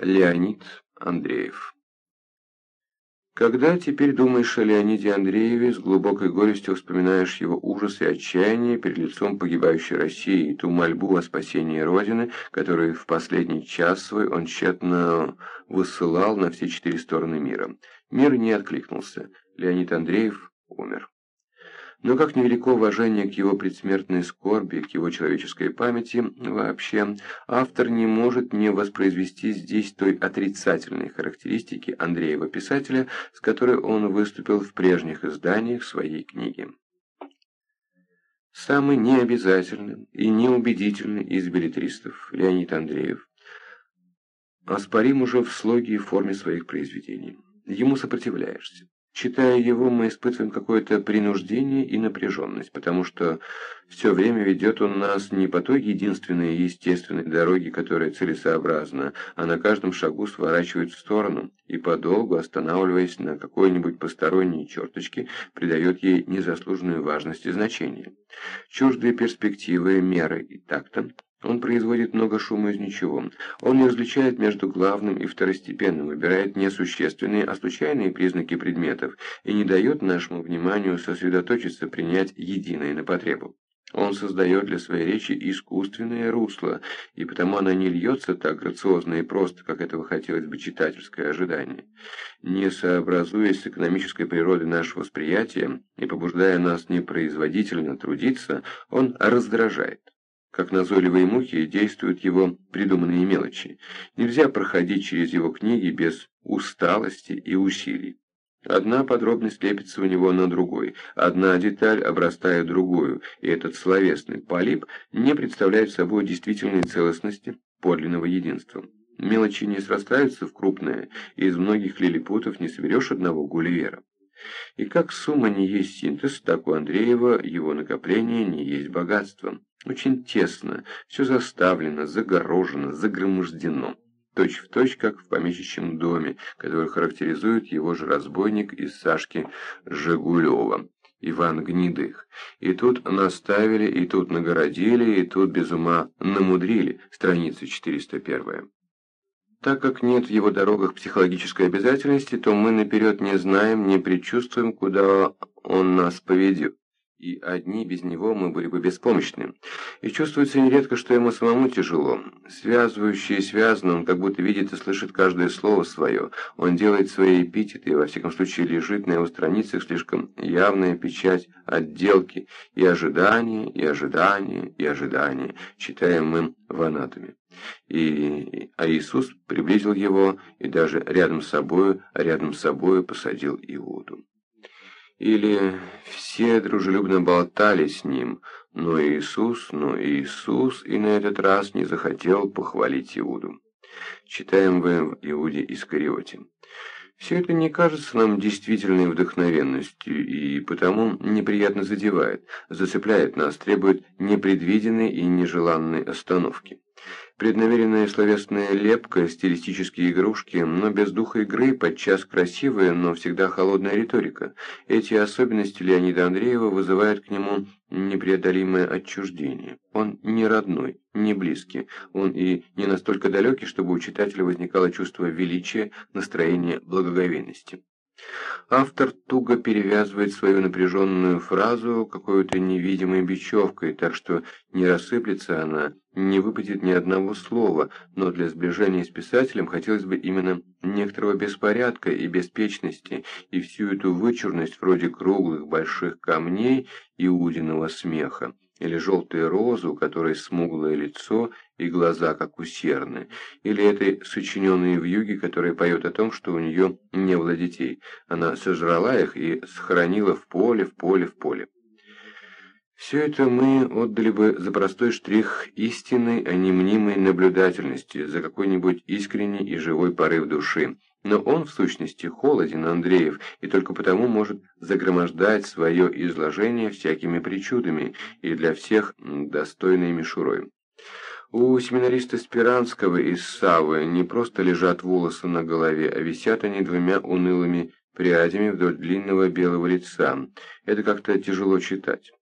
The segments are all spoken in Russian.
Леонид Андреев Когда теперь думаешь о Леониде Андрееве, с глубокой горестью вспоминаешь его ужас и отчаяние перед лицом погибающей России и ту мольбу о спасении Родины, которую в последний час свой он тщетно высылал на все четыре стороны мира. Мир не откликнулся. Леонид Андреев умер. Но как невелико уважение к его предсмертной скорби, к его человеческой памяти вообще, автор не может не воспроизвести здесь той отрицательной характеристики Андреева-писателя, с которой он выступил в прежних изданиях своей книги. Самый необязательный и неубедительный из билетристов Леонид Андреев оспорим уже в слоге и форме своих произведений. Ему сопротивляешься. Читая его, мы испытываем какое-то принуждение и напряженность, потому что все время ведет он нас не по той единственной естественной дороге, которая целесообразна, а на каждом шагу сворачивает в сторону и подолгу, останавливаясь на какой-нибудь посторонней черточке, придает ей незаслуженную важность и значение. Чуждые перспективы, меры и такта он производит много шума из ничего. Он не различает между главным и второстепенным, выбирает не существенные, а случайные признаки предметов и не дает нашему вниманию сосредоточиться, принять единое на потребу. Он создает для своей речи искусственное русло, и потому она не льется так грациозно и просто, как этого хотелось бы читательское ожидание. Не сообразуясь с экономической природой нашего восприятия и побуждая нас непроизводительно трудиться, он раздражает как назойливые мухи, действуют его придуманные мелочи. Нельзя проходить через его книги без усталости и усилий. Одна подробность лепится у него на другой, одна деталь обрастает другую, и этот словесный полип не представляет собой действительной целостности, подлинного единства. Мелочи не срастаются в крупное, и из многих лилипутов не соберешь одного гулливера. И как сумма не есть синтез, так у Андреева его накопление не есть богатство. Очень тесно, все заставлено, загорожено, загромождено. Точь в точь, как в помещичьем доме, который характеризует его же разбойник из Сашки Жигулева. Иван Гнидых. И тут наставили, и тут нагородили, и тут без ума намудрили. Страница 401. Так как нет в его дорогах психологической обязательности, то мы наперед не знаем, не предчувствуем, куда он нас поведет и одни без него мы были бы беспомощны. И чувствуется нередко, что ему самому тяжело. Связывающий и связанный, он как будто видит и слышит каждое слово свое. Он делает свои эпитеты, и во всяком случае лежит на его страницах слишком явная печать отделки и ожидания, и ожидания, и ожидания, читаем мы в анатоме. И, а Иисус приблизил его и даже рядом с собою, рядом с собою посадил Иуду. Или все дружелюбно болтали с ним, но Иисус, но Иисус и на этот раз не захотел похвалить Иуду. Читаем в Иуде Искариоте. Все это не кажется нам действительной вдохновенностью и потому неприятно задевает, зацепляет нас, требует непредвиденной и нежеланной остановки. Преднамеренная словесная лепка, стилистические игрушки, но без духа игры, подчас красивая, но всегда холодная риторика. Эти особенности Леонида Андреева вызывают к нему непреодолимое отчуждение. Он не родной, не близкий, он и не настолько далекий, чтобы у читателя возникало чувство величия, настроение благоговейности. Автор туго перевязывает свою напряженную фразу какой-то невидимой бечевкой, так что не рассыплется она, не выпадет ни одного слова, но для сближения с писателем хотелось бы именно некоторого беспорядка и беспечности, и всю эту вычурность вроде круглых больших камней Иудиного смеха или желтую розу, у которой смуглое лицо и глаза как у серны, или этой сочиненной вьюги, которая поет о том, что у нее не было детей. Она сожрала их и сохранила в поле, в поле, в поле. Все это мы отдали бы за простой штрих истинной, а не мнимой наблюдательности, за какой-нибудь искренний и живой порыв души, но он, в сущности, холоден, Андреев, и только потому может загромождать свое изложение всякими причудами и для всех достойной мишурой. У семинариста Спиранского из Савы не просто лежат волосы на голове, а висят они двумя унылыми прядями вдоль длинного белого лица. Это как-то тяжело читать.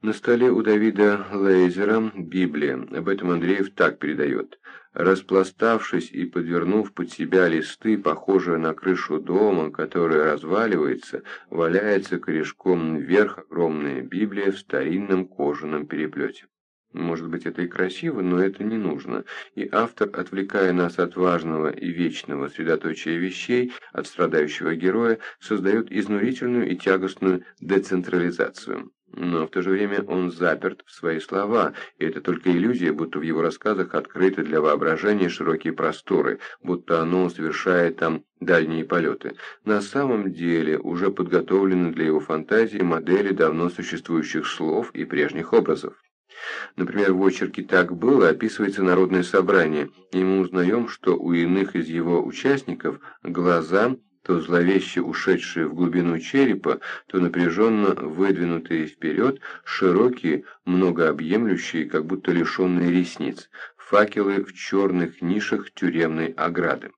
На столе у Давида Лейзера Библия. Об этом Андреев так передает. Распластавшись и подвернув под себя листы, похожие на крышу дома, который разваливается, валяется корешком вверх огромная Библия в старинном кожаном переплете. Может быть, это и красиво, но это не нужно, и автор, отвлекая нас от важного и вечного средоточия вещей, от страдающего героя, создает изнурительную и тягостную децентрализацию. Но в то же время он заперт в свои слова, и это только иллюзия, будто в его рассказах открыты для воображения широкие просторы, будто оно совершает там дальние полеты. На самом деле уже подготовлены для его фантазии модели давно существующих слов и прежних образов. Например, в очерке «Так было» описывается народное собрание, и мы узнаем, что у иных из его участников глаза – то зловеще ушедшие в глубину черепа, то напряженно выдвинутые вперед, широкие, многообъемлющие, как будто лишенные ресниц, факелы в черных нишах тюремной ограды.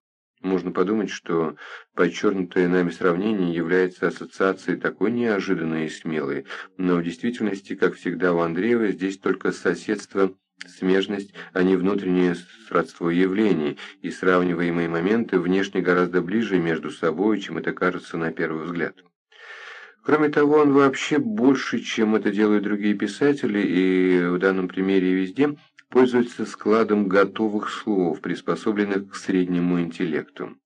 Можно подумать, что подчеркнутое нами сравнение является ассоциацией такой неожиданной и смелой, но в действительности, как всегда у Андреева, здесь только соседство смежность, а не внутреннее сродство явлений, и сравниваемые моменты внешне гораздо ближе между собой, чем это кажется на первый взгляд. Кроме того, он вообще больше, чем это делают другие писатели, и в данном примере везде, пользуется складом готовых слов, приспособленных к среднему интеллекту.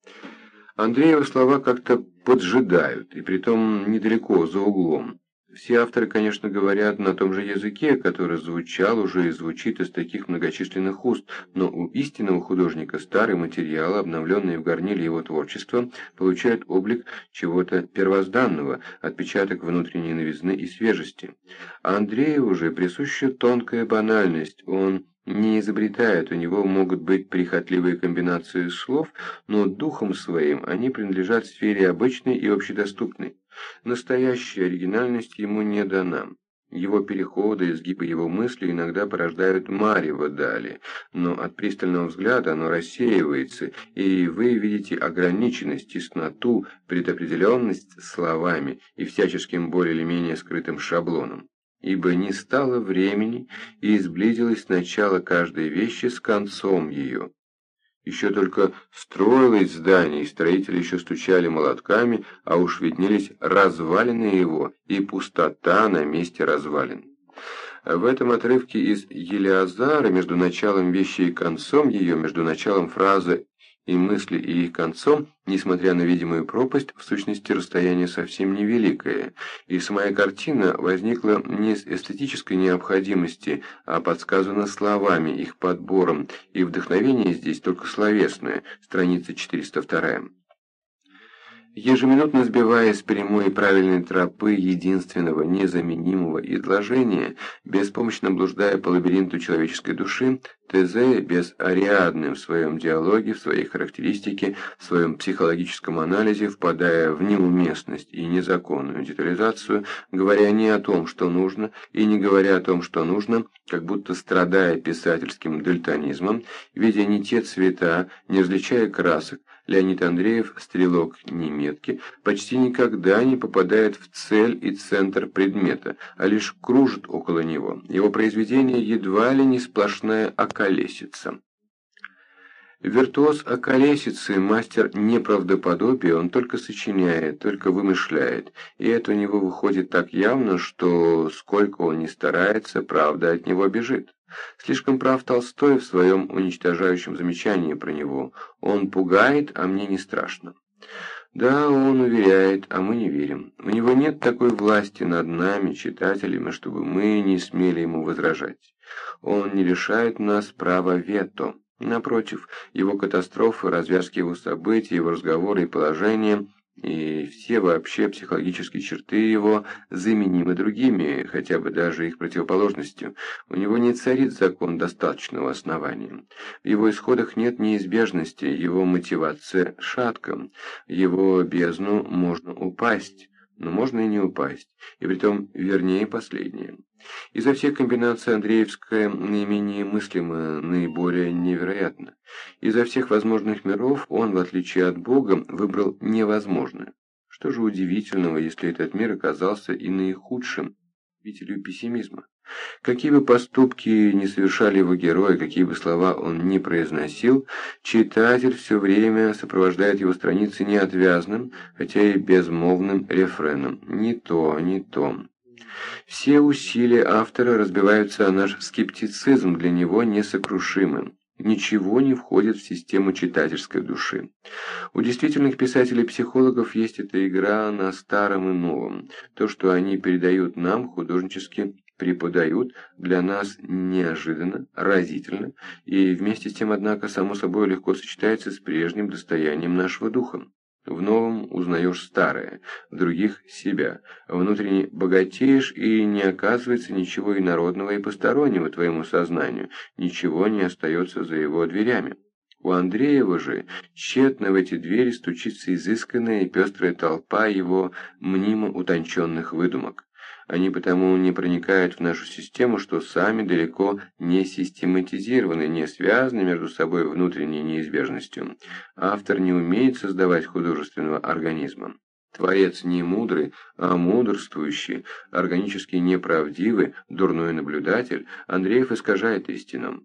Андреева слова как-то поджидают, и притом недалеко, за углом. Все авторы, конечно, говорят на том же языке, который звучал уже и звучит из таких многочисленных уст, но у истинного художника старый материал, обновленный в горниле его творчества, получает облик чего-то первозданного, отпечаток внутренней новизны и свежести. А Андрею уже присуща тонкая банальность, он не изобретает, у него могут быть прихотливые комбинации слов, но духом своим они принадлежат сфере обычной и общедоступной. Настоящая оригинальность ему не дана. Его переходы, изгибы его мысли иногда порождают марево дали, но от пристального взгляда оно рассеивается, и вы видите ограниченность, тесноту, предопределенность словами и всяческим более или менее скрытым шаблоном. Ибо не стало времени, и изблизилось начало каждой вещи с концом ее. Еще только строилось здание, и строители еще стучали молотками, а уж виднелись развалины его и пустота на месте развалин. В этом отрывке из Елиазара между началом вещи и концом ее, между началом фразы и мысли и их концом, несмотря на видимую пропасть, в сущности расстояние совсем невеликое, и самая картина возникла не с эстетической необходимости, а подсказана словами, их подбором, и вдохновение здесь только словесное, страница 402. Ежеминутно сбиваясь с прямой и правильной тропы единственного незаменимого изложения, беспомощно блуждая по лабиринту человеческой души, Тезе без Ариадны в своем диалоге, в своей характеристике, в своем психологическом анализе, впадая в неуместность и незаконную детализацию, говоря не о том, что нужно, и не говоря о том, что нужно, как будто страдая писательским дальтонизмом, видя не те цвета, не различая красок, Леонид Андреев, стрелок неметки, почти никогда не попадает в цель и центр предмета, а лишь кружит около него. Его произведение едва ли не сплошная околесица. Виртуоз околесицы, мастер неправдоподобия, он только сочиняет, только вымышляет, и это у него выходит так явно, что сколько он ни старается, правда от него бежит. Слишком прав Толстой в своем уничтожающем замечании про него. Он пугает, а мне не страшно. Да, он уверяет, а мы не верим. У него нет такой власти над нами, читателями, чтобы мы не смели ему возражать. Он не лишает нас права вето. Напротив, его катастрофы, развязки его событий, его разговоры и положения и все вообще психологические черты его заменимы другими, хотя бы даже их противоположностью. У него не царит закон достаточного основания. В его исходах нет неизбежности, его мотивация шатка. В его бездну можно упасть, но можно и не упасть, и притом вернее последнее. Изо всех комбинаций Андреевская наименее мыслима, наиболее невероятна. Изо всех возможных миров он, в отличие от Бога, выбрал невозможное. Что же удивительного, если этот мир оказался и наихудшим, обителью пессимизма? Какие бы поступки не совершали его герои, какие бы слова он ни произносил, читатель все время сопровождает его страницы неотвязным, хотя и безмолвным рефреном. Не то, не то. Все усилия автора разбиваются о наш скептицизм, для него несокрушимым. Ничего не входит в систему читательской души. У действительных писателей-психологов есть эта игра на старом и новом. То, что они передают нам, художнически преподают, для нас неожиданно, разительно, и вместе с тем, однако, само собой легко сочетается с прежним достоянием нашего духа. В новом узнаешь старое, в других – себя. Внутренне богатеешь, и не оказывается ничего инородного и постороннего твоему сознанию, ничего не остается за его дверями. У Андреева же тщетно в эти двери стучится изысканная и пестрая толпа его мнимо утонченных выдумок. Они потому не проникают в нашу систему, что сами далеко не систематизированы, не связаны между собой внутренней неизбежностью. Автор не умеет создавать художественного организма. Творец не мудрый, а мудрствующий, органически неправдивый, дурной наблюдатель, Андреев искажает истину.